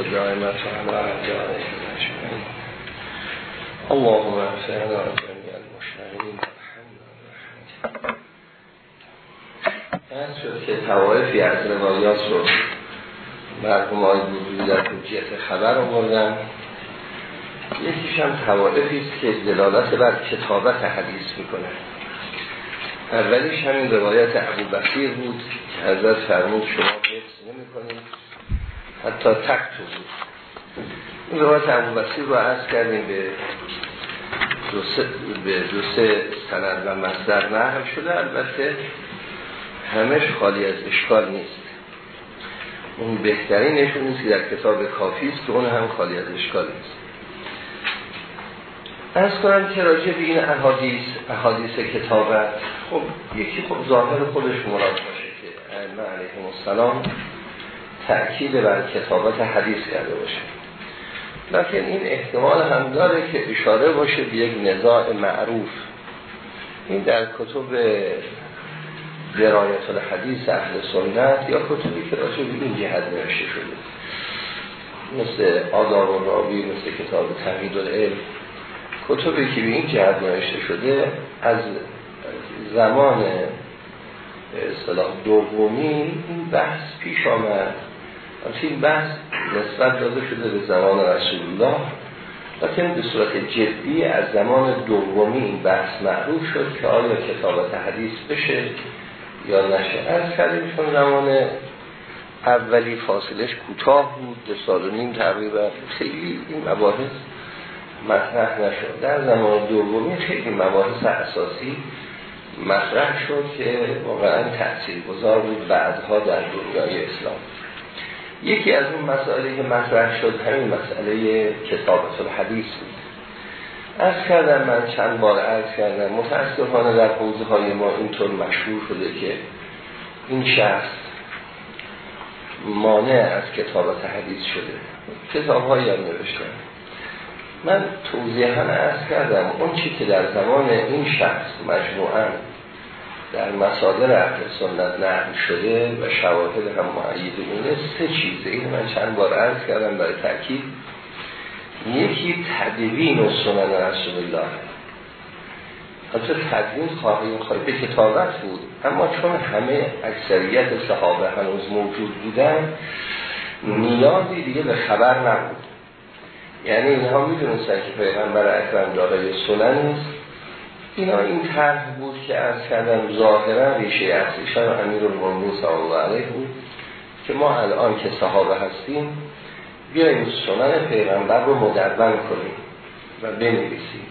دائمت علی اعدائهم اجمعین اللهم شد که توائفی از روایات رو مرحوم های بودی در حجیت خبر آوردن یکیش هم است که دلالت بر کتابت حدیث می‌کنه. اولیش همین روایت ابو بود که حضرت فرمود شما حفظ نمی کنید حتی تک تو بود. این روایت ابو بخیر رو عرض کردیم به دو سه, به دو سه سند و مصدر نهم شده. البته همش خالی از اشکال نیست. اون بهترین نشون نیست که در کتاب کافی است که اون هم خالی از اشکال نیست. از کنم که راجع به این احادیث احادیث کتابت خب یکی خب ظاهر خودش مراد باشه که علیهم السلام تأکید بر کتابت حدیث کرده باشه. لیکن این احتمال هم داره که اشاره باشه به یک نزاع معروف. این در کتب درایت الحدیث اهل سنت یا کتبی که راجع به این جهت نوشته شده. مثل آدار و راوی مثل کتاب تمهید العلم. کتبی که به این جهت نوشته شده از زمان اصطلاح دومی این بحث پیش آمد. این بحث نسبت داده شده به زمان رسول الله لیکن به صورت جدی از زمان دومی این بحث معروف شد که آیا کتابت حدیث بشه یا نشه. از کردیم چون زمان اولی فاصلش کوتاه بود دو سال و نیم تقریبا. خیلی این مباحث مطرح نشد. در زمان دومی خیلی مباحث اساسی مطرح شد که واقعا تأثیر گذار بود بعدها در دنیای اسلام. یکی از اون مسائلی که مطرح شد همین مسئله کتابت الحدیث بود. از کردم من چند بار عرض کردم متاسفانه در حوزه های ما اینطور مشهور شده که این شخص مانع از کتابت حدیث شده. کتاب هایی هم نوشتن من توضیحا ارز کردم اون چی که در زمان این شخص مجموعا در مصادر اهل سنت نقل شده و شواهد هم معید اونه سه چیزه. این من چند بار عرض کردم برای تاکید یکی تدوین و سنن رسول الله. حتی تدوین خواهی خواهی. به کتابت بود. اما چون همه اکثریت صحابه هنوز موجود بودن نیازی دیگه به خبر نبود. یعنی اینها می‌دونستن که پیغمبر اکرم دارای سنن نیست. اینا این طرح بود که از کردم ظاهرا ریشه اصلیشان امیر المومنین صلی الله علیه بود که ما الان که صحابه هستیم بیاییم سنن پیغمبر رو مدون کنیم و بنویسیم.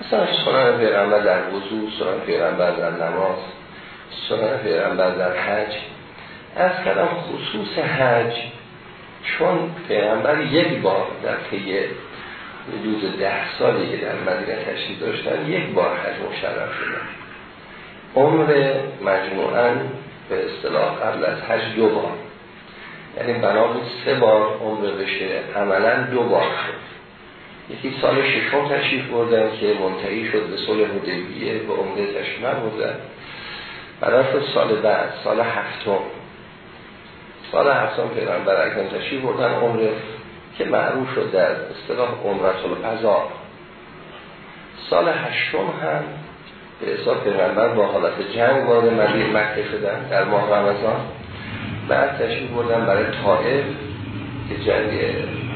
مثلا سنن پیغمبر در وضوع سنن پیغمبر در نماز سنن پیغمبر در حج. از کردم خصوص حج چون پیغمبر یک بار در طی حدود ده سالی که در مدینه تشریف داشتن یک بار حج مشرف شدن. عمر مجموعا به اصطلاح قبل از حج دو بار. یعنی بنا بود سه بار عمر بشه عملا دو بار شد. یکی سال ششم تشریف بردن که منتهی شد به صلح حدیبیه به عمره تشریف بردن برای سال بعد سال هفتم. سال هفتم پیغمبر اکرم تشریف بردن عمره که معروف شد در اصطلاح عمرت القضا سال هشتم هم به حساب پیغمبر با حالت جنگ وارد مدینه مکه شدن در ماه رمضان. بعد تشریف بردن برای طائف که جنگ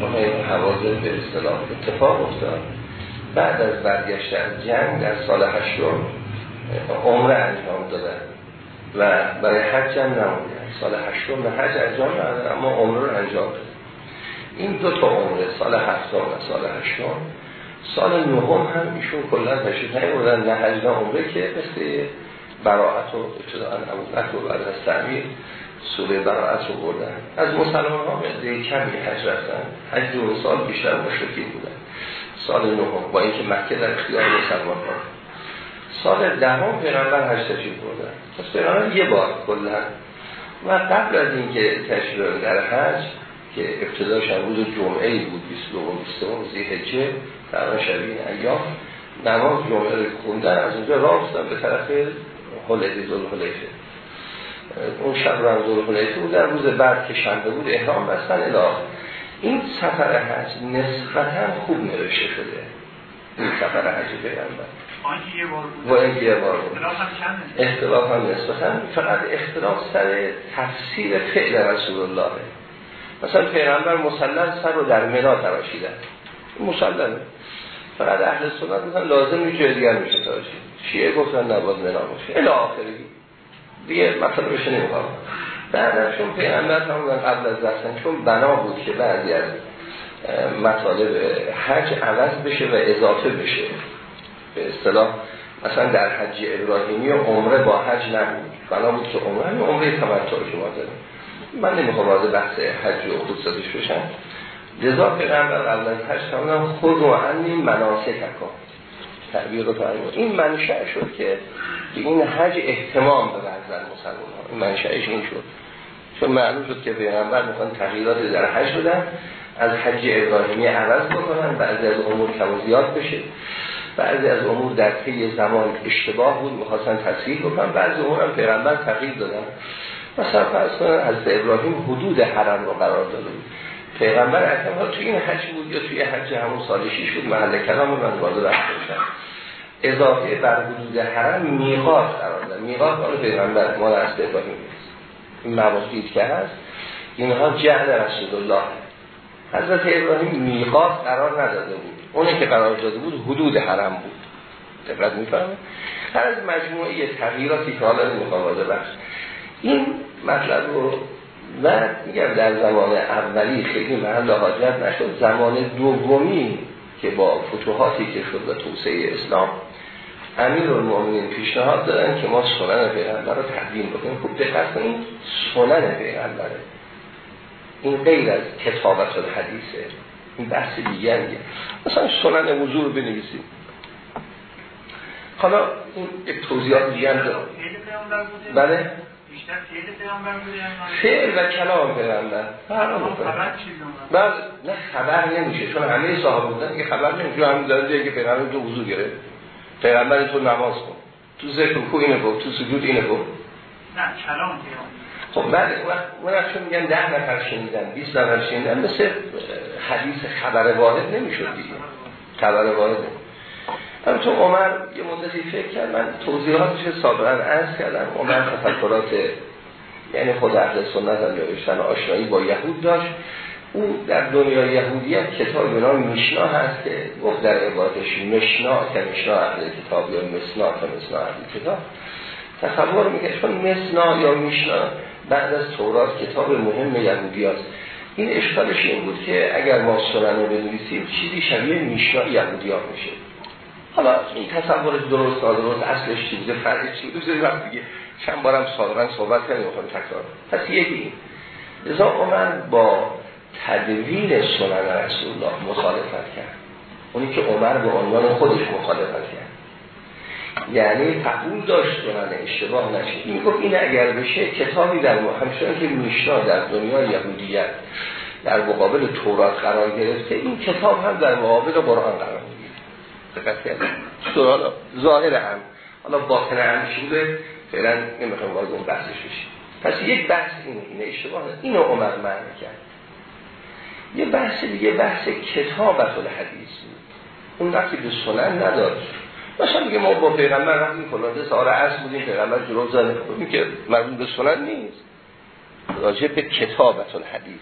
مهم حوازه به اصطلاح اتفاق افتاد. بعد از برگشت از جنگ در سال هشتم عمره انجام دادن و برای حج هم نموندن سال هشتم به حج انجام ندادن اما عمره رو انجام دادن. این دو تا عمره سال هفتم و سال هشتم سال نهم هم ایشون کلا تشریف بردن نه حج نه عمره که مثل براعت و ابتداء ابو و بعد از تعمیر سوره براعت رو بردن. از مسلمان ها مقدر کمی حج رفتن. حج دو سال بیشتر مشرکی بودن. سال نهم با اینکه مکه در اختیار مسلمان ها سال دهم پیغمبر حج تشریف بردن. پس پیغمبر یه بار کلا و قبل از اینکه تشریف در حج که ابتداش هم روز جمعه بود 22 و 23 زیحجه در شبیه ایام. نماز جمعه رو خوندن از اونجا راه به طرف حلیفه اون شب رمضان حلیفه بود. در روز بعد که شنبه بود احرام بستن اله این سفر حج نسبتا خوب نوشته شده. این سفر حج پیغمبر و این یه بار بود. اختلاف هم نسبتا. فقط اختلاف سر تفسیر فعل رسول الله. مثلا پیغمبر مسلم سر رو در منا تراشیدن مسلمه فقط اهل سنت مثلا لازم یه جای دیگر میشه تراشید شیعه گفتن نباید منا باشه. الی آخری دیگه مطلبش نمی‌خوام. بعد چون پیغمبر هم قبل از رفتن چون بنا بود که بعضی از مطالب حج عوض بشه و اضافه بشه. به اصطلاح مثلا در حج ابراهیمی و عمره با حج نبود. بنا بود که عمره عمره تمتع شما داریم. من نمی‌خوام وارد بحث حج و خصوصاتش بشم. لذا پیغمبر قبل از حج فرمودن خود و عنی مناسک کن تعبیر رو فرمود این منشأ شد که این حج احتمام به بعض مسلمان ها این منشأش این شد. چون معلوم شد که پیغمبر می‌خوان تغییرات در حج بدن از حج ابراهیمی عوض بکنن بعضی از امور کم زیاد بشه. بعضی از امور در طی زمان اشتباه بود می‌خواستن تصحیح بکنن. بعضی امور هم پیغمبر تغییر دادن. مثلا فرض کنن از ابراهیم حدود حرم رو قرار داده بود پیغمبر اکرم تو این حج بود یا توی حج همون سال 6 بود؟ محل کلام من وارد رفته اضافه بر حدود حرم میقات قرار داد میقات مال پیغمبر مال از ابراهیم این که هست اینها جهل رسول الله حضرت ابراهیم میقات قرار نداده بود. اونی که قرار داده بود حدود حرم بود. دقت می‌فهمه هر از مجموعه تغییراتی که حالا نمی‌خوام بخش. این مطلب رو و میگم در زمان اولی خیلی محل حاجت نشد. زمان دومی که با فتوحاتی که شد و توسعه اسلام امیر المؤمنین پیشنهاد دادن که ما سنن پیغمبر رو تقدیم بکنیم. خوب دقت کنیم سنن پیغمبره این غیر از کتابت الحدیثه. این بحث دیگریه مثلا سنن وضوع رو بنویسیم حالا این توضیحات دیگه هم دارم. بله. فعل و کلام پیغمبر بعد نه خبر نمیشه چون همه صاحب بودن که خبر نمیشه. همین داره که پیغمبر تو وضو گرفت. پیغمبر تو نماز کن تو ذکر کو اینه گفت تو سجود اینه گفت. نه کلام خب بله وقت چون میگن ده نفر شنیدن 20 نفر شنیدن مثل حدیث خبر واحد نمی‌شد دیگه. خبر واحد. تو عمر یه مدتی فکر کرد من توضیحاتش سابقا عرض کردم. عمر تفکرات یعنی خود اهل سنت هم نوشتن آشنایی با یهود داشت. او در دنیای یهودیت کتاب به نام میشنا هست که گفت در عبارتش مشنا که مشنا اهل کتاب یا مسنا که مسنا اهل کتاب. تصور می‌کنه چون مسنا یا میشنا بعد از تورات کتاب مهم یهودی. این اشکالش این بود که اگر ما سنن رو بنویسیم چیزی شبیه میشنا یهودی ها میشه. حالا این تصور درست نادرست اصلش چی بوده فرقش چی بوده؟ وقت دیگه. چند بارم سابقا صحبت کردیم تکرار پس یکی لذا عمر با تدوین سنن رسول الله مخالفت کرد. اونی که عمر به عنوان خودش مخالفت کرد. یعنی قبول داشت سنن اشتباه نشه این گفت این اگر بشه کتابی در همچنان که میشنا در دنیا یهودیت در مقابل تورات قرار گرفته این کتاب هم در مقابل قرآن قرار دقت کردیم ظاهر هم. حالا باطن هم بوده؟ فعلا نمی‌خوام وارد اون بحثش بشیم. پس یک بحث اینه این اشتباه. اینو عمر معنی کرد. یه بحث دیگه بحث کتابت الحدیث اون وقتی به سنن نداشت مثلا میگه ما با پیغمبر رفتیم فلان سال عصر بودیم پیغمبر جلو زنه این که مربوط به سنن نیست. راجع به کتابت الحدیث.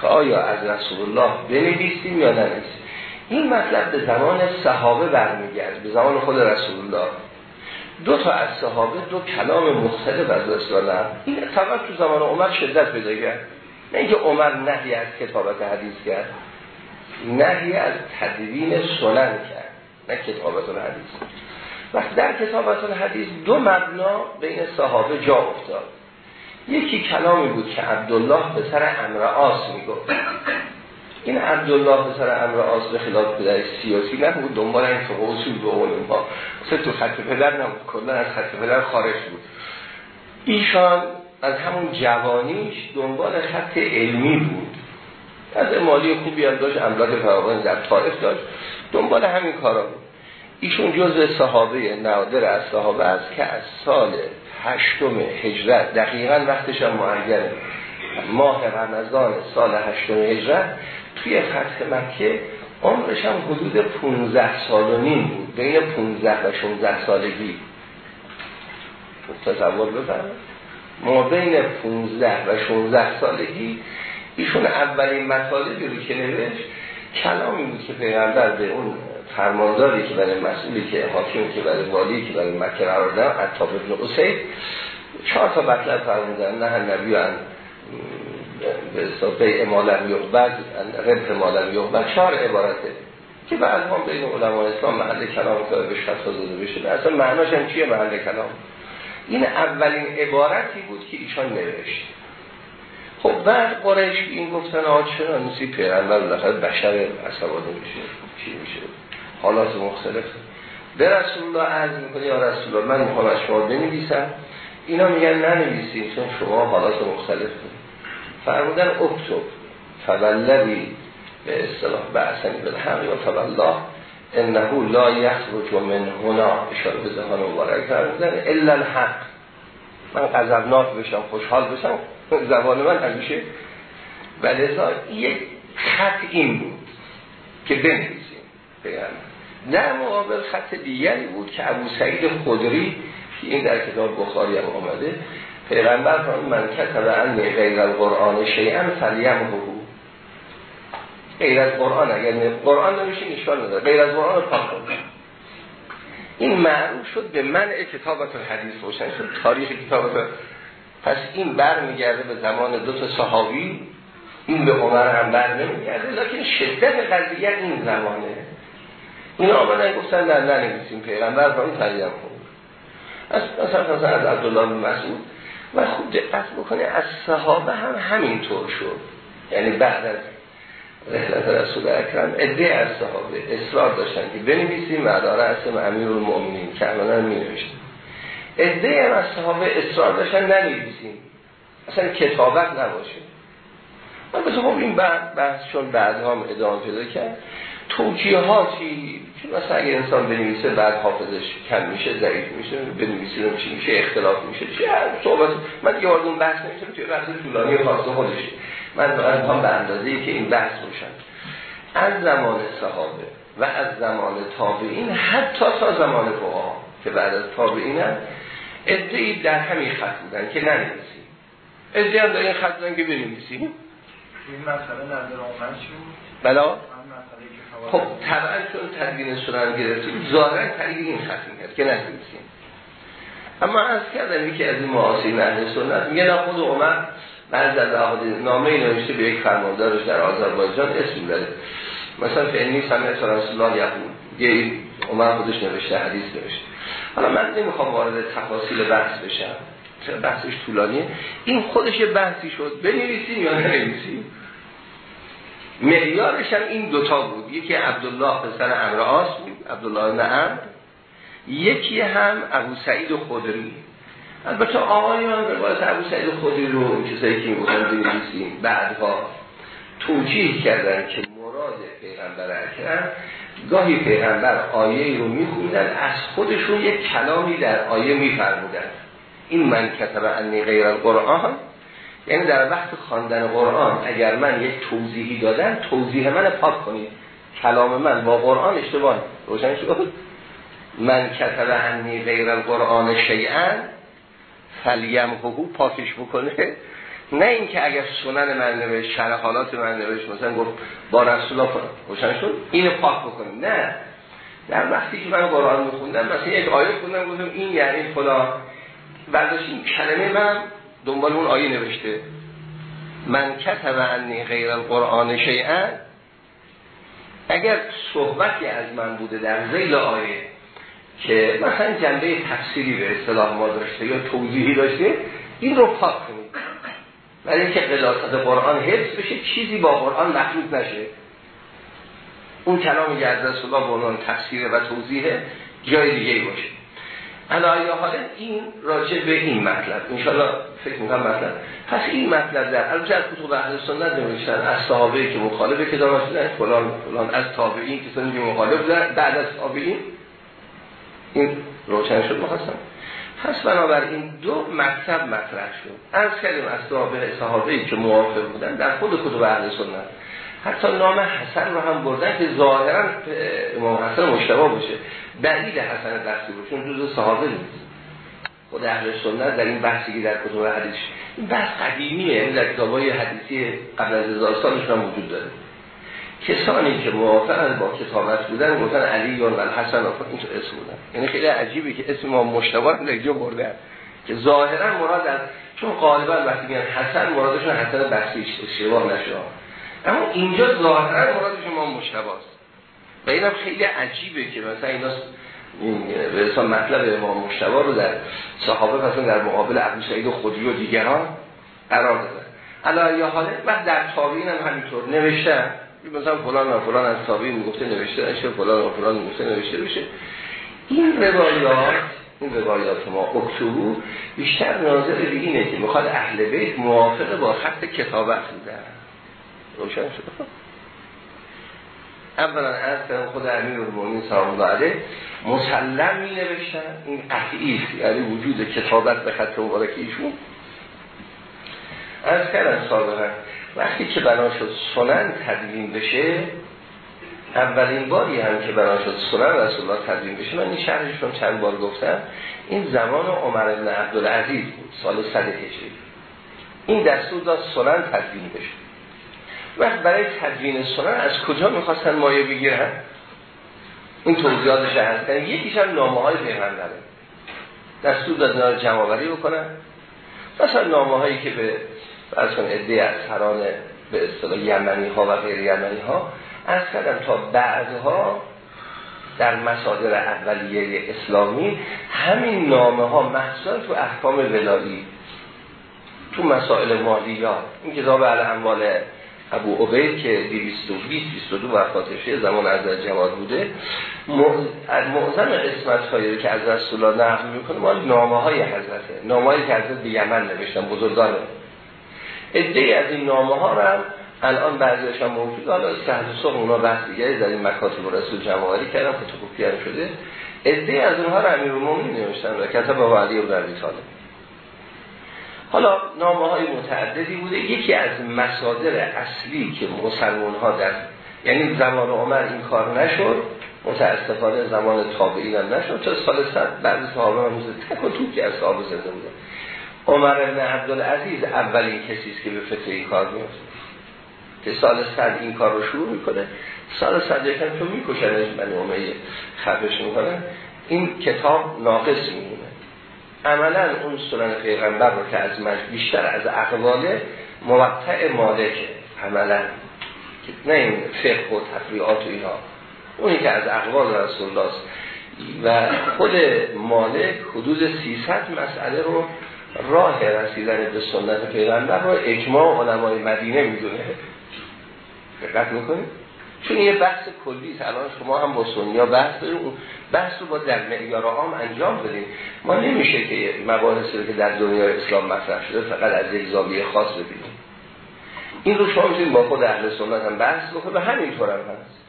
که آیا از رسول الله بنویسیم یا ننویسیم؟ این مطلب به زمان صحابه برمیگرد به زمان خود رسول الله دو تا از صحابه دو کلام مختلف از رسول این فقط تو زمان عمر شدت پیدا کرد. نه اینکه عمر نهی از کتابت حدیث کرد نهی از تدوین سنن کرد نه کتابت الحدیث وقتی در کتابت الحدیث دو مبنا بین صحابه جا افتاد. یکی کلامی بود که عبدالله به سر امر آس می‌گفت. این عبدالله به سر امر آس به خلاف پدر سیاسی نبود. دنبال این فقه اصول به اون ما تو خط پدر نبود. کلا از خط پدر خارج بود. ایشان از همون جوانیش دنبال خط علمی بود. از مالی خوبی هم داشت املاک فراوان در طائف داشت. دنبال همین کارا بود. ایشون جز صحابه نادر از صحابه است که از سال هشتم هجرت دقیقا وقتش هم معیره ماه رمضان سال هشتم هجرت توی فتح مکه عمرش هم حدود 15 سال و نیم بود. بین 15 و 16 سالگی. تصور بفرمایید. ما بین 15 و 16 سالگی ایشون اولین مطالبی رو که نوشت کلامی بود که پیغمبر به اون فرمانداری که برای مسئولی که حاکمی که برای والی که برای مکه قرار دادن عطاب ابن قصید چهار تا مطلب فرمودن نه نبی به صفحه امالم یقبد رب امالم یقبد چهار عبارته. که بعد هم بین علماء اسلام محل کلام که به شخص داده بشه اصلا معناش هم چیه محل کلام؟ این اولین عبارتی بود که ایشان نوشت. خب بعد قریش این گفتن آج چرا نسی پیغمبر لقد بشر عصبانی میشه؟ چی میشه؟ حالات مختلف. به رسول الله عرض می‌کنه یا رسول الله من می‌خوام از شما بنویسم. اینا میگن ننویسیم چون شما حالات مختلف فرمودن اکتب. فولدی به اصطلاح بعثنی بالحق یا فوالله انه لا یخرج من هنا. اشاره به ذهان مبارک فرمودن. الا الحق. من غضبناک بشم خوشحال بشم زبان من همیشه ولذا یک خط این بود که بنویسیم. در مقابل خط دیگری بود که ابو سعید خدری که این در کتاب بخاری هم آمده پیغمبر فرمود من کتب عن غیر القرآن شیئا حقوق غیر از قرآن اگر قرآن نمیشه اشکال نداره. غیر از قرآن رو پاک این معروف شد به منع کتابت حدیث روشن شد تاریخ کتابت پس این بر میگرده به زمان دو تا صحابی این به عمر هم بر نمیگرده لیکن شدت قضیه این زمانه. این آمدن گفتن در ننویسیم پیغمبر با این تریم از مثلا از عبدالله مسعود و خوب دقت بکنه. از صحابه هم همینطور شد. یعنی بعد از رحلت رسول اکرم اده از صحابه اصرار داشتن که بنویسیم مداره اسم امیر المؤمنین که الان می نوشتیم اده از صحابه اصرار داشتن ننویسیم. اصلا کتابت نباشه. من خب این بعد بحث چون بعد هم ادامه پیدا کرد. که مثلا اگه انسان بنویسه بعد حافظش کم میشه ضعیف میشه بنویسی رو میشه میشه اختلاف میشه چی؟ صحبت. من یه اون بحث نمیشه توی بحث طولانی خاص خودش من فقط هم به اندازه ای که این بحث روشن. از زمان صحابه و از زمان تابعین حتی تا زمان فقها که بعد از تابعین هم ادعی در همین خط بودن که ننویسیم. ادعی هم در این خط بودن که بنویسیم. این مسئله نظر آمد شد بلا؟ خب طبعا چون تدوین سنن گرفتیم ظاهرا تدوین این ختم کرد که نتونستیم اما از کردم که از این معاصرین اهل سنت میگه نه خود عمر بعد از نامه ای نوشته به یک فرماندارش در آذربایجان اسم داره مثلا فعنی سمیت رسول الله یقول یه عمر خودش نوشته حدیث نوشته. حالا من نمی‌خوام وارد تفاصیل بحث بشم بحثش طولانیه. این خودش بحثی شد بنویسیم یا ننویسیم؟ معیارش هم این دوتا بود. یکی عبدالله پسر امرآس بود عبدالله نعم یکی هم ابو سعید خدری. البته آقایان روایت ابو سعید خدری رو چیزایی که می‌گفتن بنویسیم. بعدها توجیه کردن که مراد پیغمبر اکرم گاهی پیغمبر آیه رو میخوندن از خودشون یک کلامی در آیه میفرمودن. این من کتب انی غیر القرآن. یعنی در وقت خواندن قرآن اگر من یک توضیحی دادم توضیح من پاک کنید. کلام من با قرآن اشتباه روشن شد؟ من کتب عنی غیر القرآن فلیم حقوق پاکش بکنه. نه اینکه اگر سنن من نوشت شرح حالات من نوشت مثلا گفت با رسول الله روشن شد؟ اینو پاک بکنیم. نه. در وقتی که من قرآن میخوندم مثلا یک آیه خوندم گفتم این یعنی خدا. برداشت این کلمه من دنبال اون آیه نوشته. من کتب عنی غیر القرآن شیئا. اگر صحبتی از من بوده در زیل آیه که مثلا جنبه تفسیری به اصطلاح ما داشته یا توضیحی داشته این رو پاک کنید. ولی اینکه قلاصت قرآن حفظ بشه چیزی با قرآن مخلوط نشه. اون کلامی که از رسول الله به تفسیر و توضیح جای دیگه باشه. علایه حال این راجع به این مطلب. انشاءالله فکر می‌کنم مطلب. پس این مطلب در از کتب اهل سنت نوشتن از صحابه که مخالف کتاب هستن فلان فلان از تابعین کسانی که مخالف بودن بعد از تابعین این روشن شد مخواستم پس بنابراین دو مکتب مطرح شد. از کلیم از صحابه ای که موافق بودن در خود کتب اهل سنت. حتی نام حسن رو هم بردن که ظاهرا امام حسن مشتبه باشه. بعید حسن باشه چون جز صحابه نیست. خود اهل سنت در این بحثی که در کتب حدیث این بحث قدیمیه. این در کتابای حدیثی قبل از هزار سالش هم وجود داره. کسانی که موافقن با کتابت بودن گفتن علی یا الحسن این تو اسم بودن. یعنی خیلی عجیبه که اسم ما مشتبه در اینجا بردن که ظاهرا مراد از چون غالبا وقتی میگن حسن مرادشون حسن بصری اشتباه نشه. اما اینجا ظاهرا مراد شما مشتباست و اینم خیلی عجیبه که مثلا اینا به مطلب امام مشتبا رو در صحابه مثلا در مقابل ابو سعید و دیگران قرار دادن. علا یا حاله بعد در تابعین هم همینطور. نوشتن مثلا فلان و فلان از تابعین می‌گفته نوشته نشه فلان و فلان می‌گفته نوشته بشه این روایات این روایات ما اکتبو بیشتر ناظر به اینه که می‌خواد اهل بیت موافق با خط کتابت بودن. روشن شد اولا از خود امیر المومنین سلام الله علیه مسلم می نوشتن این قطعی یعنی وجود کتابت به خط مبارک ایشون. از کردن سابقا وقتی که بنا شد سنن تدوین بشه اولین باری هم که بنا شد سنن رسول الله تدوین بشه من این شرحشون چند بار گفتم. این زمان عمر بن عبدالعزیز بود سال 100 هجری. این دستور داد سنن تدوین بشه. وقت برای تدوین سنن از کجا می‌خواستن مایه بگیرن؟ این توضیحاتش هستن یکیش هم نامه های پیغمبره. دستور داد اینا رو جمعوری بکنن. مثلا نامه هایی که به از کن عده از سران به اصطلاح یمنی ها و غیر یمنی ها از کردم تا بعدها در مصادر اولیه اسلامی همین نامه ها محصول تو احکام ولایی تو مسائل مالیات این کتاب اموال ابو عبید که 220 22 وفاتشه زمان از جواد بوده از معظم قسمت هایی که از رسول الله نقل می‌کنه مال نامه های حضرته نامه هایی که حضرت به یمن نوشتن بزرگان ادهی از این نامه ها رو هم الان بعضیش هم موجود حالا سهل صبح اونا بحث دیگری در این مکاتب رسول جمعوری کردن فتوکوپی هم شده. ادهی از اونها رو امیر نوشتن و کتب با علی و در حالا نامه های متعددی بوده. یکی از مصادر اصلی که مسلمان ها در یعنی زمان عمر این کار نشد متاسفانه زمان تابعین هم نشد تا سال صد بعضی صحابه هم بوده تک و توکی از صحابه زنده بوده. عمر ابن عبدالعزیز اولین کسی است که به فکر این کار میفته که سال صد این کار رو شروع می‌کنه. سال صد یکم تو میکشنش من امیه خفش می‌کنن این کتاب ناقص میمونه. عملا اون سنن پیغمبر رو که از مجد بیشتر از اقوال موقع مالکه عملا نه این فقه و تفریعات و اینا. اونی که از اقوال رسول الله و خود مالک حدود 300 مسئله رو راه رسیدن به سنت پیغمبر رو اجماع علمای مدینه می‌دونه. دقت می‌کنید؟ چون یه بحث کلی الان شما هم با سنیا بحث داریم. اون بحث رو با در معیار عام انجام بدیم. ما نمیشه که مباحثی که در دنیای اسلام مطرح شده فقط از یک زاویه خاص ببینیم. این رو شما می‌تونید با خود اهل سنت هم بحث بکنید. و همینطور هم هست.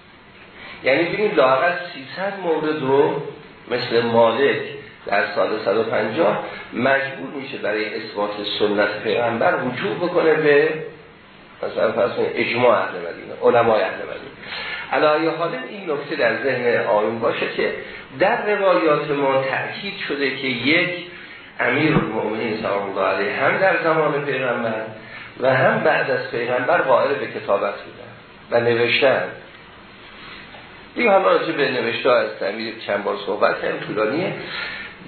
یعنی ببینیم لاغت 300 مورد رو مثل مالک در سال 150 مجبور میشه برای اثبات سنت پیغمبر وجود بکنه به مثلا فرض اجماع اهل مدینه علمای اهل مدینه. علایه حال این نکته در ذهن آیون باشه که در روایات ما تأکید شده که یک امیر المؤمنین سلام الله علیه هم در زمان پیغمبر و هم بعد از پیغمبر قائل به کتابت بودن و نوشتن. دیگه حالا راجع به نوشته از تعمیر چند بار صحبت کردیم طولانیه.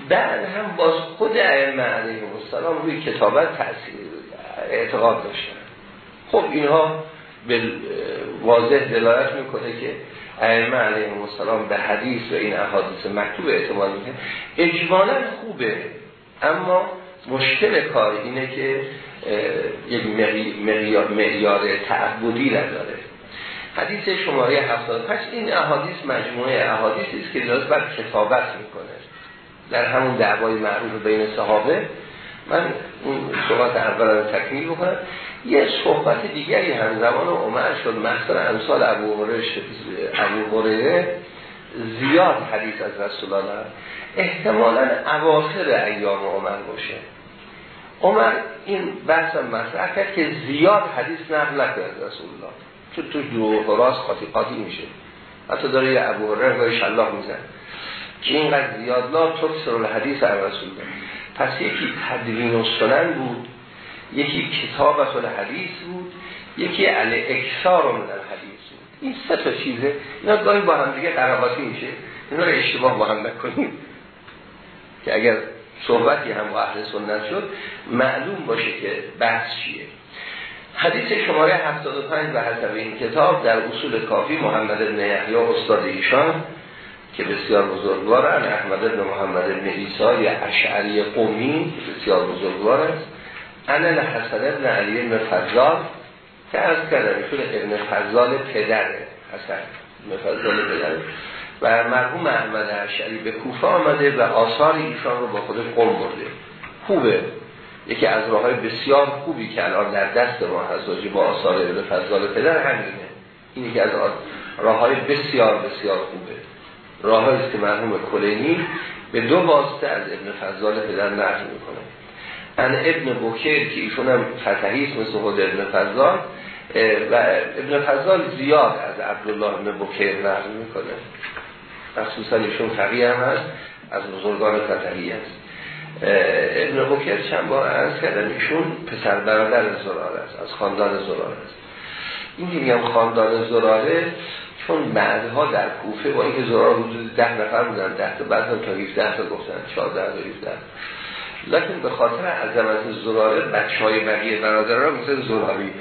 بعد هم باز خود ائمه علیه السلام روی کتابت تأثیر اعتقاد داشتن. خب اینها به واضح دلالت می‌کنه که ائمه علیه السلام به حدیث و این احادیث مکتوب اعتماد می‌کنه اجمالا خوبه اما مشکل کار اینه که یک معیار تعبدی نداره. حدیث شماره 75 این احادیث مجموعه احادیث است که لازم بر کتابت می‌کنه. در همون دعوای معروف بین صحابه من اون صحبت اولا تکمیل بکنم. یه صحبت دیگری هم زمان عمر شد مخصر امثال ابو هریره زیاد حدیث از رسول الله احتمالا اواخر ایام عمر باشه. عمر این بحث مطرح کرد که زیاد حدیث نقل نکرد از رسول الله. چون تو دو راست قاطی قاطی میشه. حتی داره یه ابو هرره شلاح میزن که اینقدر زیاد لا تکسر الحدیث از رسول الله. پس یکی تدوین و سنن بود. یکی کتابت الحدیث بود یکی علی اکثار من الحدیث بود. این سه تا چیزه. اینا گاهی با هم دیگه قراباتی میشه. اینا رو اشتباه با هم نکنیم. که اگر صحبتی هم با اهل سنت شد معلوم باشه که بحث چیه. حدیث شماره 75 و حسب این کتاب در اصول کافی محمد بن یحیی استاد ایشان که بسیار بزرگوارن احمد بن محمد بن عیسی اشعری قومی بسیار بزرگوار است انا حسن بن علی بن فضال که از کردم ایشون ابن فضال پدر حسن ابن فضال پدر و مرحوم احمد اشعری به کوفه آمده و آثار ایشان رو با خودش قوم برده. خوبه. یکی از راه های بسیار خوبی که الان در دست ما هست با آثار ابن فضال پدر همینه. اینی که از راه های بسیار بسیار خوبه. راه است که مرحوم کلینی به دو واسطه از ابن فضال پدر نقل می‌کنه. ان ابن بوکر که ایشون هم فتحیست مثل خود ابن فضال و ابن فضال زیاد از عبدالله ابن بوکر نقل می‌کنه. مخصوصا ایشون فقیه هم هست از بزرگان فتحی هست. ابن بوکر چند بار عرض کردن ایشون پسر برادر زراره است از خاندان زراره است. این که میگم خاندان زراره چون بعدها در کوفه با اینکه زرار حدود ده نفر بودن ده تا بعد تا 17 تا گفتن 14 تا 17 لکن به خاطر عظمت زراره بچه های بقیه برادر را مثل زراری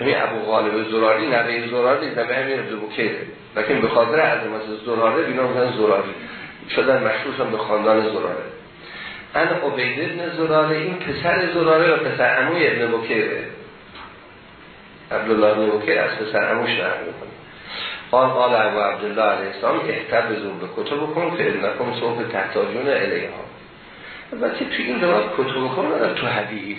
همین ابو غالب زراری نبه زراری نبه همین ابن بکیره لکن به خاطر عظمت زراره بینا مثل زراری. شدن مشهور به خاندان زراره ان عبید ابن زراره این پسر زراره و پسر عموی ابن بکیره. عبدالله ابن بکیر از پسر عموش نقل می‌کنه. قال قال ابو عبدالله علیه السلام احتب زور به کتب کن که نکن صحب تحتاجون علیه ها البته توی این روایت کتب کن ندارم تو حدیث.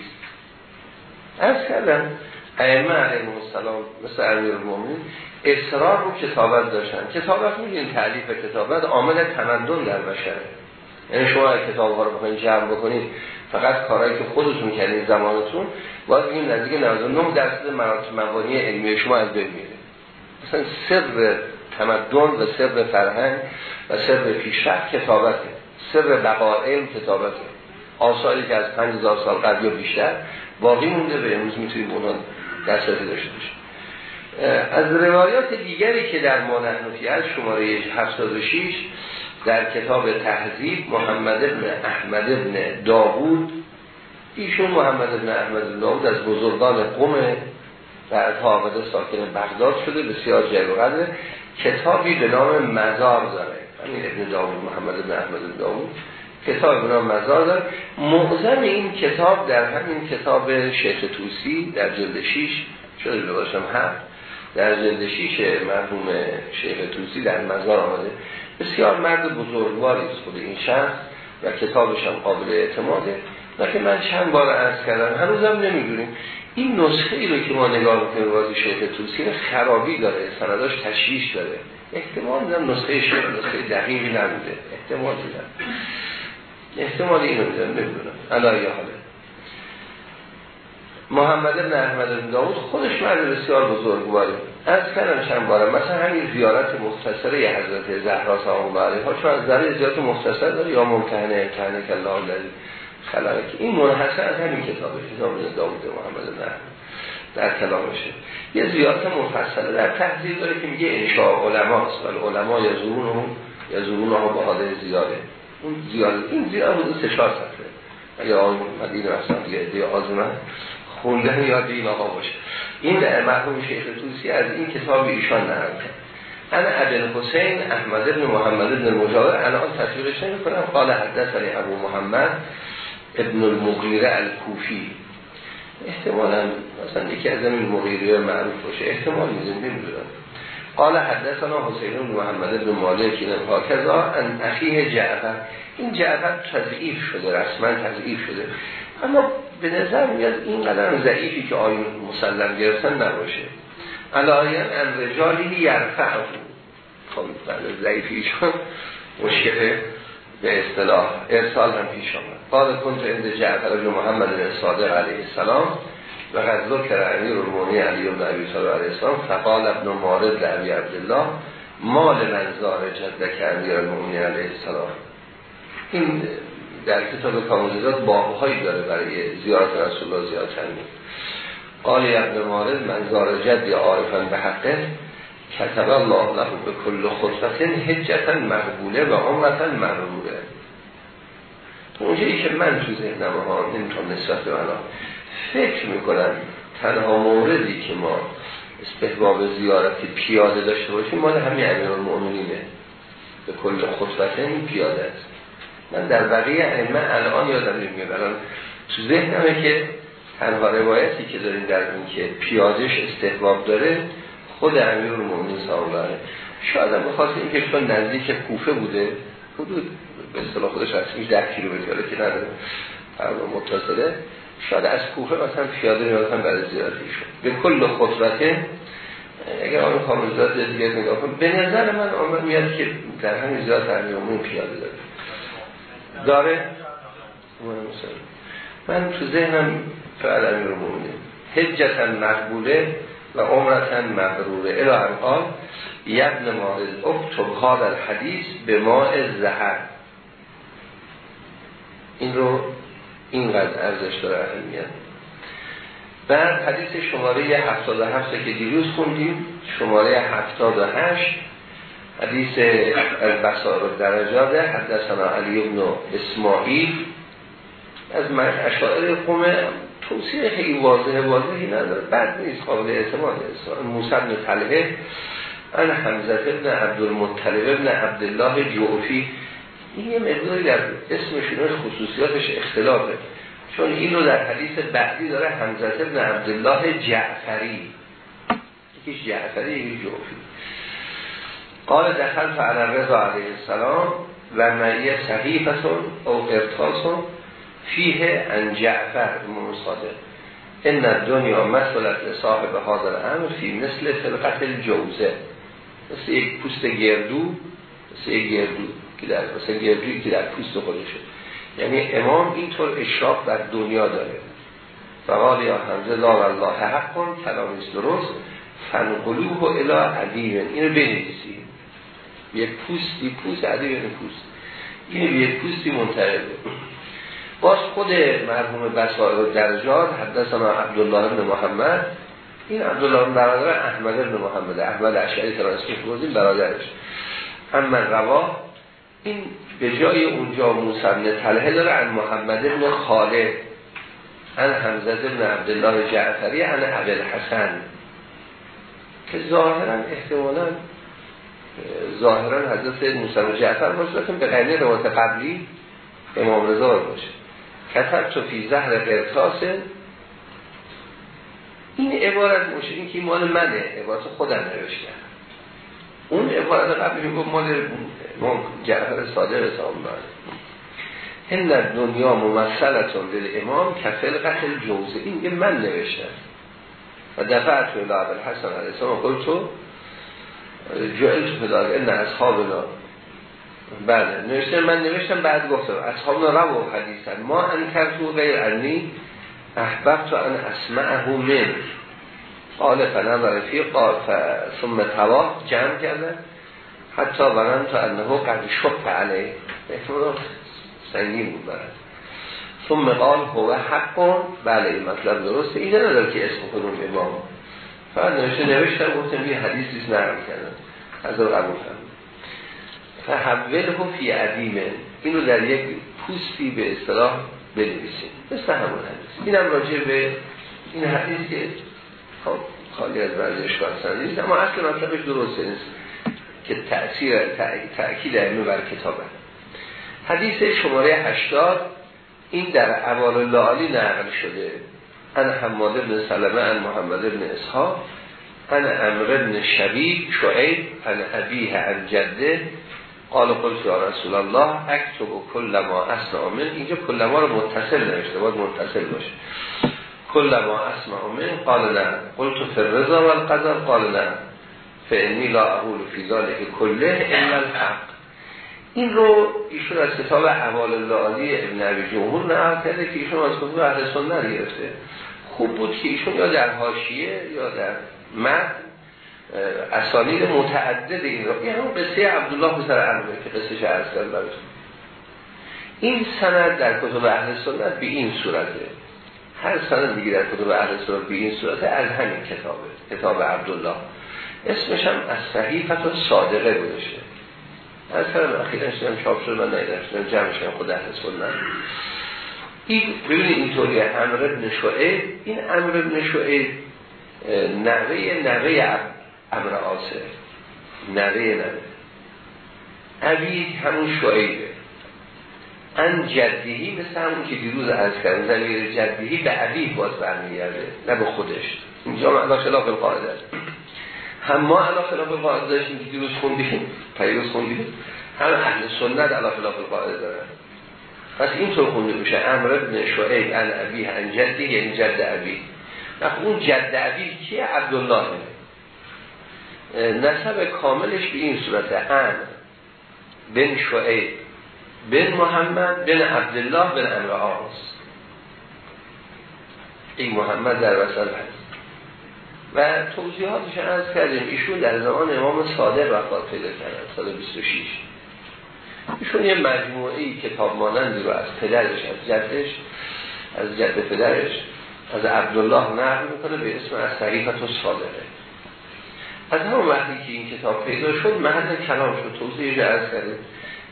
از کردم ائمه علیه السلام مثل امیر المومنین اصرار رو کتابت داشتن. کتابت میگین تعلیف کتابت عامل تمندن در بشره یعنی شما کتاب ها رو بخواین جمع بکنید فقط کارهایی که خودتون کردین زمانتون باید بگیم نزدیک 99 درصد مبانی علمی شما از بین میره. مثلا سر تمدن و سر فرهنگ و سر پیشرفت کتابته. سر بقا علم کتابته آثاری که از 5000 سال قبل یا بیشتر باقی مونده به امروز می‌تونیم اونها دسترسی داشته باشیم. از روایات دیگری که در مانحنفی از شماره 76 در کتاب تهذیب محمد ابن احمد ابن داوود ایشون محمد ابن احمد داوود از بزرگان قوم بعد آمده ساکن بغداد شده بسیار جلو قدره کتابی به نام مزار داره. همین ابن داوود محمد ابن احمد داوود کتاب نام مزار داره معظم این کتاب در همین کتاب شیخ توسی در جلد 6 شده باشم هفت در جلد 6 مرحوم شیخ توسی در مزار آمده. بسیار مرد بزرگواری است خود این شخص و کتابش هم قابل اعتماده. که من چند بار عرض کردم هنوزم نمی‌دونیم. این نسخه ای رو که ما نگاه می‌کنیم بازی شیخ توسی خرابی داره سنداش تشویش داره. احتمال میدم نسخه شیخ نسخه دقیقی نبوده. احتمال میدم احتمال اینو میدم نمی‌دونم. علایه حاله محمد ابن احمد بن داود خودش مرد بسیار بزرگواره از کردم چند بارم. مثلا همین زیارت مختصره حضرت زهرا سلام الله ها چون از ذره زیارت مختصر داره یا ممکنه کنه که الله الذی خلق این منحصر از همین کتابه کتاب داود محمد بن در کلامشه یه زیارت مفصله در تحضیر داره که میگه انشاء علماست. ولی علما یا زورون هم یا زورون ها با حاضر زیاده. اون زیارت این زیارت بود سه چهار صفحه یا مدینه اصلا دیگه ایده آزمه خوندن یاد این آقا باشه. این مرحوم شیخ توسی از این کتاب ایشان نقل کرد. انا ابن حسین احمد بن محمد بن المجاور الان تصویرش نمی کنم قال حدثنی ابو محمد ابن المغیره الکوفی. احتمالا مثلا یکی از این مغیره معروف باشه. احتمال میزن نمی‌دونم. قال حدثنا حسین بن محمد بن مالک این هاکذا ان اخیه جعفر. این جعفر تضعیف شده رسما تضعیف شده. اما به نظر میاد این قدر ضعیفی که آیون مسلم گرفتن نباشه. علاین ان رجالی یرفعه. خب ضعیفی ایشون مشکل به اصطلاح ارسال هم پیش آمد. قال کنت عند جعفر بن محمد صادق علیه السلام و قد ذکر امیر المومنین علی بن ابی طالب علیه السلام فقال ابن مارد لعبی عبدالله مال منظار که امیر المومنین علیه السلام. این در کتاب کاموزیزات بابهایی داره برای زیارت رسول الله زیارت کنید قال ابن مارد منظار جد عارفا به حقه کتب الله له به کل خطفتن حجتا مقبوله و عمرتا مغروره اونجایی که من تو ذهنم ها نمی‌تونم به من فکر می‌کنم تنها موردی که ما استحباب زیارت پیاده داشته باشیم مال همین امیر المؤمنینه به کل خطبتن پیاده است. من در بقیه من الان یادم نمیاد. الان تو ذهنمه که تنها روایتی که داریم در این که پیادش استحباب داره خود امیر المؤمنین صاحب شاید هم بخواست این که چون نزدیک کوفه بوده حدود به اصطلاح خودش رسمی در کیلومتر که نداره. فردا متصله شاید از کوفه مثلا پیاده میادن برای زیارتی شد. به کل خطبته اگر آن کاملزات دیگه نگاه کنم به نظر من آن میاد که در همین زیارت امیر پیاده داره. داره؟ من تو ذهنم فعل امیر المؤمنین. حجتا مقبوله و عمرتا مبروره الى قال یبن مارد اکتب در حدیث به ماء زهر. این رو اینقدر ارزش داره اهمیت. بعد حدیث شماره 77 که دیروز خوندیم شماره 78 حدیث البسار و درجات حدثنا علی ابن اسماعیل. از من اشاعر قوم توصیه خیلی واضحه واضحی نداره. بعد نیست قابل اعتماد. موسی بن ان حمزه ابن عبدالمطلب ابن عبدالله جوفی این یه مقداری در اسمشون خصوصیاتش اختلافه. چون این رو در حدیث بعدی داره حمزه ابن عبدالله جعفری. یکیش جعفری یکی جوفی. قال دخل فعلا رضا علیه السلام و معیه صحیفتون او ارتاسون فیه ان جعفر صادق. ان دنیا مسئولت صاحب حاضر امر فی مثل فلقت الجوزه. مثل یک پوست گردو مثل یک گردو که در مثل گردوی که در پوست خودشه. یعنی امام اینطور اشراف در دنیا داره. فقال یا حمزه لا والله حق کن کلامیست درست. فنقلوه و الا عدیم اینو بنویسی یک پوستی پوست عدیم پوست. اینو یک پوستی منتقل باز خود مرحوم بسائر درجات حدثنا عبدالله بن محمد این عبدالله برادر احمد بن محمد احمد اشعری ترانسکیف بودیم برادرش. اما روا این به جای اونجا موسیبن تله داره ان محمد بن خالد ان حمزه بن عبدالله جعفری ان عبد حسن که ظاهرا احتمالا ظاهرا حضرت موسی جعفر باشه به غیر روایت قبلی امام رضا باشه. کتب تو فی زهر قرطاسه این عبارت این که مال منه عبارت خودم نوشتم اون عبارت قبلی میگو مال جعفر صادق سامبر این در دنیا ممثلتون دل امام کفل قتل جوزه این که من نوشتم. و دفعت تو لعب الحسن علیه السلام قلت تو جعل تو فدار این اصحابنا بله نوشته من نوشتم بعد گفتم اصحابنا رو حدیثن ما انکر تو غیر انی. احبب تو ان اسمعه من قال فنظر فی قال ثم تواه جمع کرده. حتی برن تا انه قد شب علیه. سنگین بود برد ثم قال هو حق. بله این مطلب درسته. این نداره که اسم خودم امام. فقط نوشته نوشتم گفتم یه حدیثی نرم کردم از رو قبول کردم فحول هم فی عدیمه. اینو در یک پوستی به اصطلاح بنویسیم مثل همون حدیث. اینم راجع به این حدیث که خب خالی از بعضی اشکال نیست اما اصل مطلبش درسته نیست که تأثیر تأکید علمی بر کتابه حدیث شماره 80 این در عوال لالی نقل شده. ان حماد بن سلمه ان محمد بن اسحاق ان امر بن شبیب شعیب ان ابیه ان جده قال قلت یا رسول الله اکتب و کل ما اسمع من اینجا کل ما رو متصل نوشته باید متصل باشه. کل ما اسمع من قال نه. قلت الرضا و القدر قال نه. فعنی لا اقول فی ذلک کله الا الحق. این رو ایشون از کتاب اعمال الله ابن عبی جمهور نقل کرده که ایشون از کتاب اهل سنت گرفته. خوب بود که ایشون یا در حاشیه یا در مد اسانید متعدد این رو یعنی قصه عبدالله پسر عمره که قصه عرض کرد براتون این سند در کتب اهل سنت به این صورته. هر سند دیگه در کتب اهل سنت به این صورته از همین کتابه کتاب عبدالله. اسمش هم از صحیفت و صادقه بودشه از سرم اخیرا شدم چاپ شد من نیدم جمعش خود اهل سنت این ببینید اینطوری امر ابن شعیب این امر ابن شعیب نوه نوه امر آسه نوه نوه عبید همون شعیبه. ان جدیهی مثل همون که دیروز از کردن زمیر جدیهی به عبید باز برمیگرده نه به خودش. اینجا معنا خلاف القاعده است. هم ما علا خلاف القاعده داشتیم که دیروز خوندیم پیروز خوندیم. هم اهل سنت علا خلاف القاعده دارن. پس اینطور خونده میشه. امر ابن شعیب ان ابی ان جدی یعنی جد ابی اون جد ابی کیه عبدالله. نسب کاملش به این صورت. ان بن شعیب بن محمد بن عبدالله بن آس این محمد در وسط هست. و توضیحاتش از کردیم ایشون در زمان امام صادق وفات پیدا کردن سال 26 ایشون یه مجموعه کتاب مانندی رو از پدرش از جدش از جد پدرش از عبدالله نقل می‌کنه به اسم از صریفت و صادقه. از همون وقتی که این کتاب پیدا شد محل کلام شد. توضیحش از کرده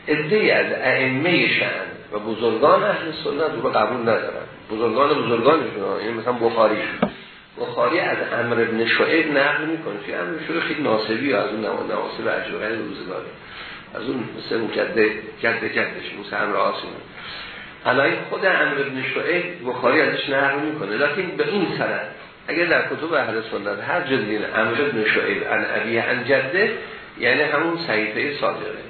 ادهی از ائمه شن و بزرگان اهل سنت رو قبول ندارن. بزرگان بزرگانشون این یعنی مثلا بخاری بخاری از امر ابن شعیب نقل می‌کنه. که امر شعیب خیلی ناسبی از اون نواسب عجبه روزگاره از اون مثل اون جده جده جدش موسی امر آسونه علای خود امر ابن شعیب بخاری ازش نقل می‌کنه. لیکن به این سند اگر در کتب اهل سنت هر جدین امر ابن شعیب ان ابی ان جده یعنی همون صحیفه صادقه.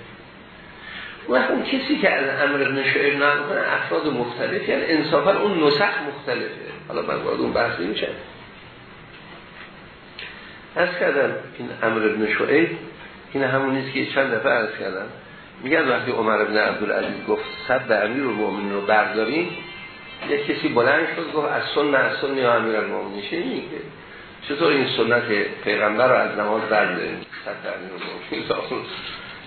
و اون کسی که از امر ابن شعیب نقل افراد مختلف یعنی انصافا اون نسخ مختلفه. حالا من وارد اون بحث نمیشم. از کردم این امر ابن شعیب این همون نیست که چند دفعه عرض کردم. میگن وقتی عمر ابن عبدالعزیز گفت صد به امیر المؤمنین رو برداریم یک کسی بلند شد گفت از سن از سن یا امیر المؤمنین میگه چطور این سنت پیغمبر رو از نماز برداریم امیر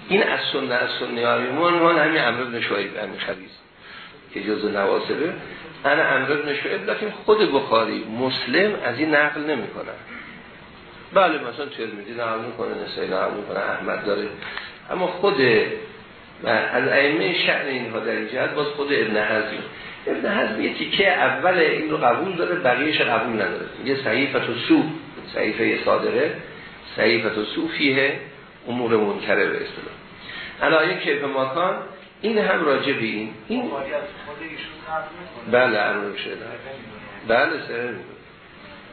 این از سن از سن یا امیر المؤمنین همین امر ابن شعیب همین خبیث که جزء نواسبه. انا امر ابن شعیب لیکن خود بخاری مسلم از این نقل نمی‌کنه. بله مثلا ترمیدی نقل می‌کنه نسایی نقل می‌کنه احمد داره. اما خود از ائمه شعن اینها در این جهت باز خود ابن حزم. ابن حزم یه تیکه اول این رو قبول داره بقیهش قبول نداره. یه صحیفت و سو صحیفه صادره صحیفت و سو فیه امور منکره به اصطلاح. علایه کیف ماکان این هم راجع به این. این بله امر شده بله سره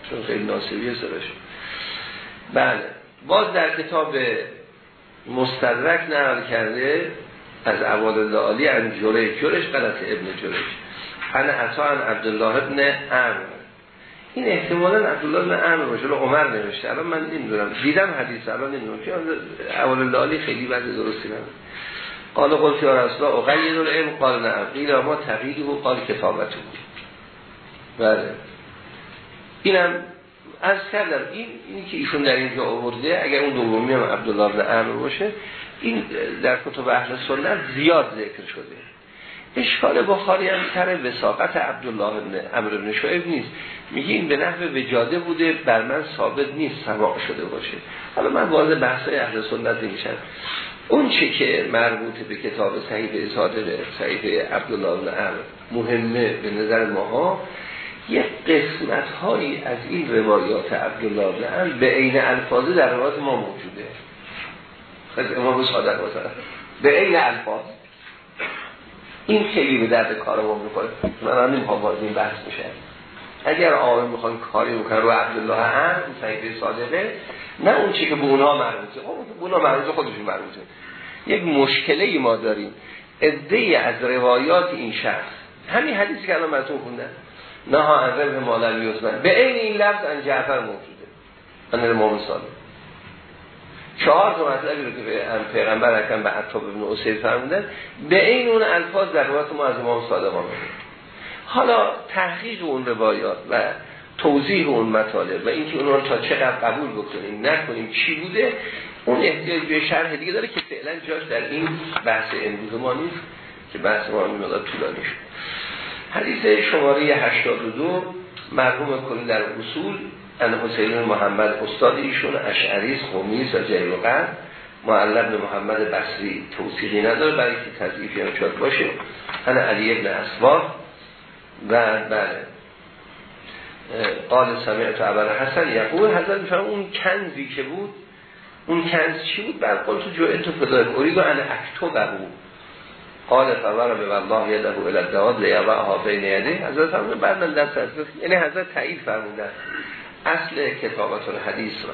چون خیلی ناسبیه سرش. بله. باز در کتاب مستدرک نقل کرده از عواد علی ان جوره جورش غلط ابن جورش انا عطا ان عبدالله ابن امر این احتمالا عبدالله ابن امر باشه عمر نوشته. الان من نمی‌دونم. دیدم حدیث الان نمی‌دونم. که الله علی خیلی وضع درستی نداره. قال قلت یا رسول الله اغیر العلم. قال نه قیل ما تقییده و قال کتابته بله. اینم از کردم. این اینی که ایشون در اینجا آورده اگر اون دومی هم عبدالله بن عمر باشه این در کتب اهل سنت زیاد ذکر شده. اشکال بخاری هم سر وساقت عبدالله بن عمر بن شعیب نیست. میگه این به نحو وجاده بوده بر من ثابت نیست سماع شده باشه. حالا من وارد بحث اهل سنت نمیشم. اون چه که مربوط به کتاب صحیفه صادق صحیفه عبدالله بن عمر مهمه به نظر ماها یک قسمت هایی از این روایات عبدالله بن به عین الفاظه در روایات ما موجوده. خیلی امام صادق به عین الفاظ. این خیلی به درد کار ما می‌کنه من نمی‌خوام وارد این بحث میشه اگر آقای می‌خوان کاری بکنن رو عبدالله هم صحیفه صادقه نه اون چی که به اونا مربوطه. خب، اونا مربوطه خودشون مربوطه. یک مشکله ای ما داریم. ادهی از روایات این شخص. همین حدیثی که الان براتون خوندن نه ها از مالم یوزمن به این این لفظ ان جعفر موجوده. ان امام صادق. چهار تا مطلبی رو که به پیغمبر اکرم به عطاب ابن اسید فرمودن به این اون الفاظ در روایت ما از امام صادق آمده. حالا تحقیق اون روایات و توضیح اون مطالب و اینکه اون رو تا چقدر قبول بکنیم نکنیم چی بوده اون احتیاج به شرح دیگه داره که فعلا جاش در این بحث امروز ما نیست که بحث ما مقدار طولانی شد. حدیث شماره 82 مرحوم کلی در اصول ان حسین محمد استاد ایشون اشعریز خمیس و جیلوقت معلم محمد بصری توصیقی نداره برای که تضعیفی هم شد باشه. ان علی ابن اسباب و بله. قال سمعت عبر حسن یقول حضرت میفرم اون کنزی که بود اون کنز چی بود؟ بعد قلت جو تو فضای اريد ان اکتبه. قال فور به والله یده الى الدواد لیوعها بین یده. حضرت فرمودن بعد دست از یعنی حضرت تایید فرمودن. اصل کتابات حدیث را.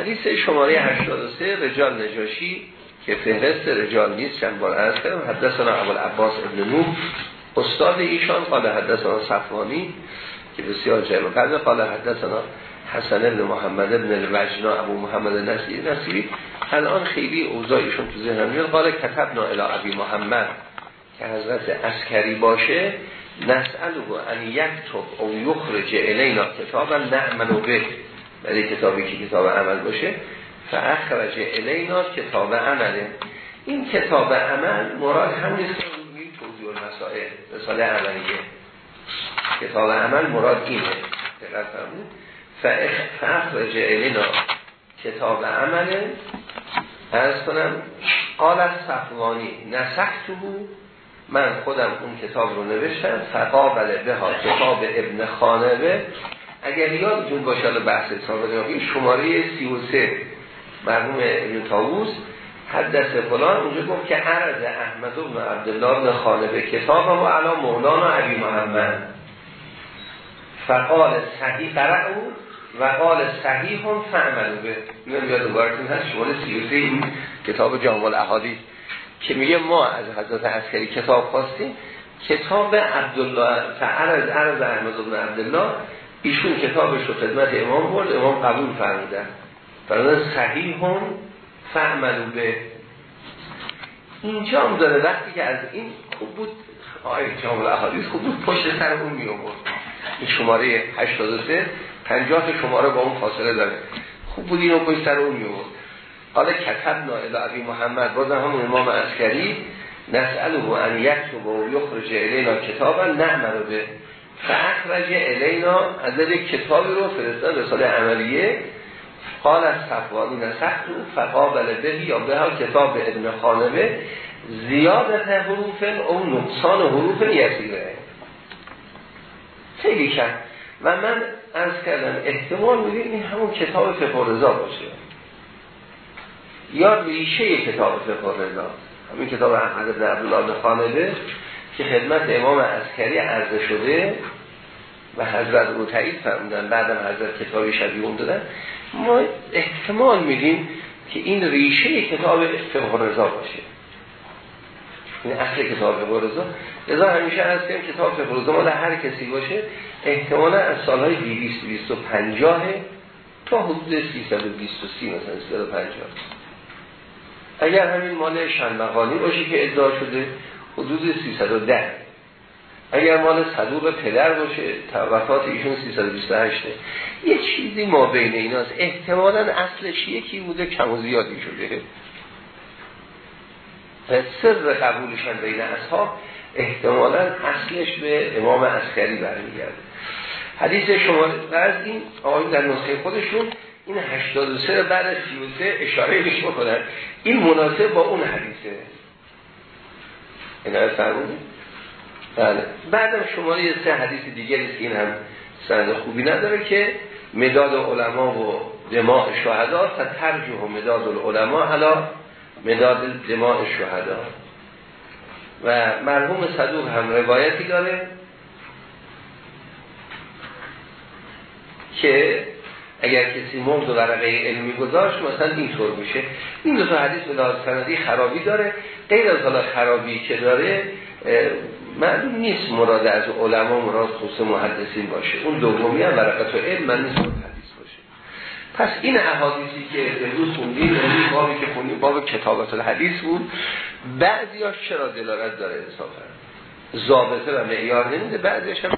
حدیث شماره 83 رجال نجاشی که فهرست رجال نیست چند بار عرض کردم. حدثنا اول عباس ابن نوح. استاد ایشان قال حدثنا صفوانی که بسیار جمع قدر قال حدثنا حسن ابن محمد ابن الوجنا ابو محمد نصیری. نصیری الان خیلی اوضاعیشون تو ذهنم میاد قال کتبنا الی ابی محمد که حضرت عسکری باشه. نسألو ان یکتب او یخرج الینا کتابا نعملو به. برای کتابی که کتاب عمل باشه فاخرج الینا کتاب عمله این کتاب عمل مراد هم نیست توضیح المسائل رساله عملیه. کتاب عمل مراد اینه. دقت فرمود. فاخرج الینا کتاب عمله ارز کنم قال صفوانی نسختو من خودم اون کتاب رو نوشتم فقابل به ها کتاب ابن خانبه اگر یادتون باشه بحث سابقه شماره 33 مرحوم ابن تاووس حدث فلان اونجا گفت که عرض احمد بن عبدالله بن خانبه کتاب و علا مولانا عبی محمد. فقال صحیح او و قال صحیح هم فعملو. به اینو یاد دوبارتون هست شماره 33 این کتاب جامع الاحادیث. که میگه ما از حضرت عسکری کتاب خواستیم کتاب عبدالله فعرض عرض احمد بن عبدالله ایشون کتابش رو خدمت امام برد امام قبول فرمودن. فرمودن صحیح هم فعملو به. اینجا هم داره وقتی که از این خوب بود آیه جامل احادیث خوب بود پشت سر اون می آورد. این شماره 83 50 شماره با اون فاصله داره. خوب بود اینو پشت سر اون می آورد. حالا کتب نائل عبی محمد بازم همون امام عسکری نسأله ان یکتب و یخرج الینا کتابا نعمل به. فاخرج الینا از کتابی رو فرستاد رساله عملیه. قال از صفوانی نسختو فقابل به یا به کتاب ابن خانبه زیادت حروف او نقصان حروف یسیره. خیلی کرد و من از کردم احتمال میدیم این همون کتاب فقه رضا باشه. یا ریشه کتاب فقه رضا همین کتاب احمد بن عبدالله خانده که خدمت امام عسکری عرضه شده و حضرت رو تایید فرمودن بعدم حضرت کتابی شبیه اون دادن. ما احتمال میدیم که این ریشه کتاب فقه رضا باشه. این اصل کتاب فقه رضا. رضا همیشه هست که کتاب فقه رضا مال هر کسی باشه. احتمالا از سالهای 250 تا حدود 320 مثلا 350 اگر همین مال شنبقانی باشه که ادعا شده حدود 310 اگر مال صدوق پدر باشه وفات ایشون 328 یه چیزی ما بین ایناست. احتمالا اصلش یکی بوده کم و زیادی شده. سر قبولشان بین اصحاب احتمالا اصلش به امام عسکری برمیگرده. حدیث شما از این آقایون در نسخه خودشون این 83 بعد از 33 اشاره بهش بکنن. این مناسب با اون حدیثه. این از فرمونه بله. بعدم شماره سه حدیث دیگری که این هم سند خوبی نداره که مداد علما و دماء شهدا ترجه و مداد العلماء حالا مداد دماء شهدا. و مرحوم صدوق هم روایتی داره که اگر کسی مرد و ورقه علمی گذاشت مثلا اینطور میشه. این دو تا حدیث به لحاظ سندی خرابی داره. غیر از حالا خرابی که داره معلوم نیست مراد از علما مراد خصوص محدثین باشه. اون دومی هم ورقه علم من نیست حدیث باشه. پس این احادیثی که امروز خوندیم امروز بابی که خوندیم باب کتابت الحدیث بود. بعضیاش چرا دلالت داره انصافا؟ ضابطه و معیار نمیده بعضیش هم